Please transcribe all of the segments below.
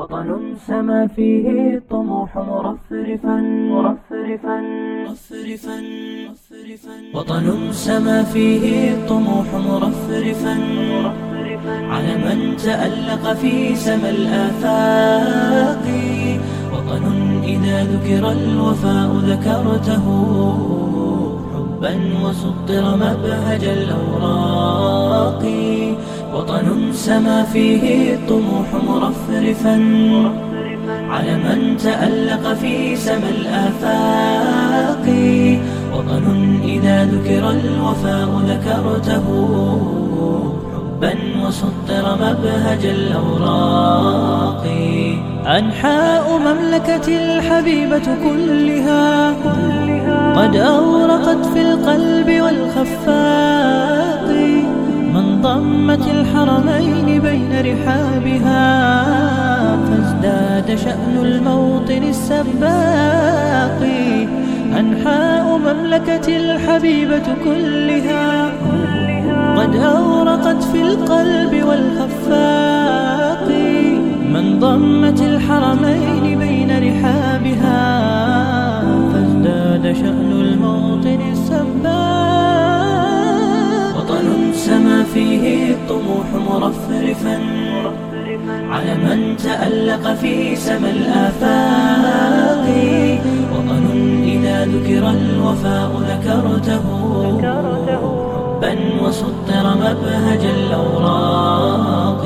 وطن سما فيه الطموح مرفرفا مرفرفا مرفرفا وطن سما فيه الطموح مرفرفا على من تألق في سما الآفاق. وطن إذا ذكر الوفاء ذكرته حبا وسطر مبهج الأوراق. وطن سما فيه الطموح مرفرفا. على من تألق في سما الآفاق. وطن إذا ذكر الوفاء ذكرته حبا وسطر مبهج الأوراق. أنحاء مملكة الحبيبة كلها قد أورقت في القلب والخفاق. ضمت الحرمين بين رحابها فازداد شأن الموطن السباق. أنحاء مملكة الحبيبة كلها قد أورقت في القلب والخفاق من ضمت الحرمين بين رحابها فازداد شأن الموطن السباق. الطموح مرفرفا. على من تألق في سما الآفاق. وطن إذا ذكر الوفاء ذكرته. حبا وسطر مبهج الأوراق.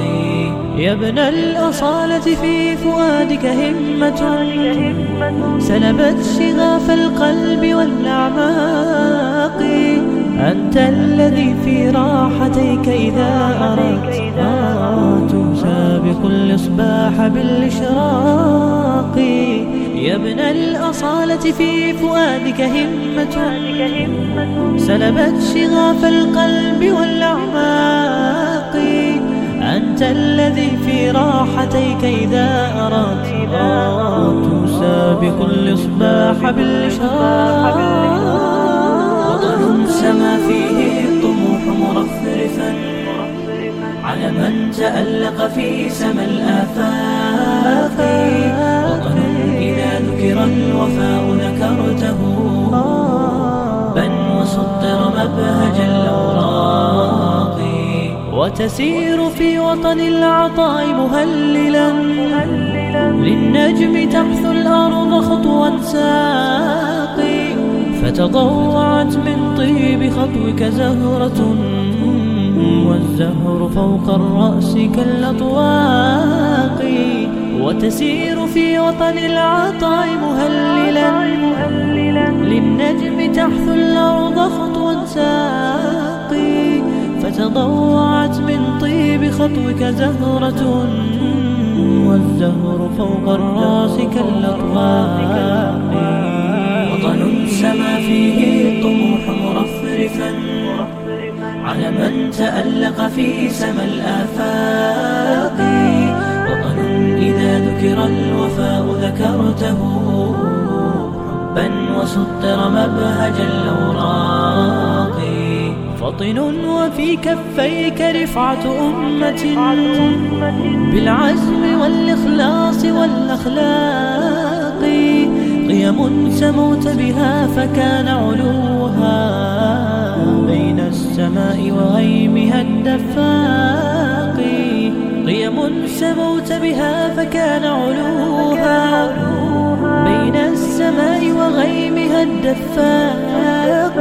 يا ابن الأصالة في فؤادك همة. سلبت شغاف القلب والأعماق. أنت الذي في راحتيك إذا أردت تمسى بكل إصباح بالإشراق. يا ابن الأصالة في فؤادك همة. سلبت شغاف القلب والأعماق. أنت الذي في راحتيك إذا أردت تمسى بكل إصباح بالإشراق. تألق في سما الآفاق. وطن إذا ذكر الوفاء ذكرته. بن وسطر مبهج الأوراق. وتسير في وطن العطاء مهللا. للنجم تحث الأرض خطوا ساقي. فتضوعت من طيب خطوك زهرة. والزهر فوق الرأس كالأطواق وتسير في وطن العطاء مهللا. للنجم تحث الأرض خطوا ساقي فتضوعت من طيب خطوك زهرة. والزهر فوق الرأس كالأطواق وطن سما فيه من تألق في سما الآفاق. وطن إذا ذكر الوفاء ذكرته حبا وسطر مبهج الأوراق. فطن وفي كفيك رفعة أمة بالعزم والإخلاص والأخلاق. قيم سموت بها فكان علوها. الدفاق قيم سموت بها فكان علوها. بين السماء وغيمها الدفاق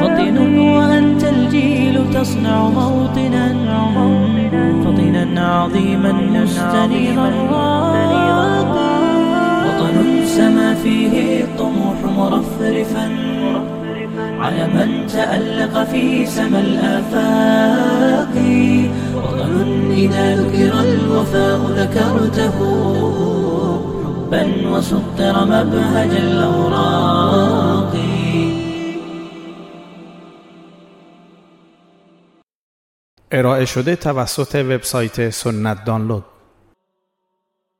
فطن وأنت الجيل تصنع موطنا. فطنا عظيما مستنيرا راقا وطن سما فيه الطموح مرفرفا. على من تألق في سما الآفاق. وطن إذا ذكر الوفاء ذكرته حبا وسطر مبهج الأوراق. ارائه شده توسط وبسایت سنت دانلود.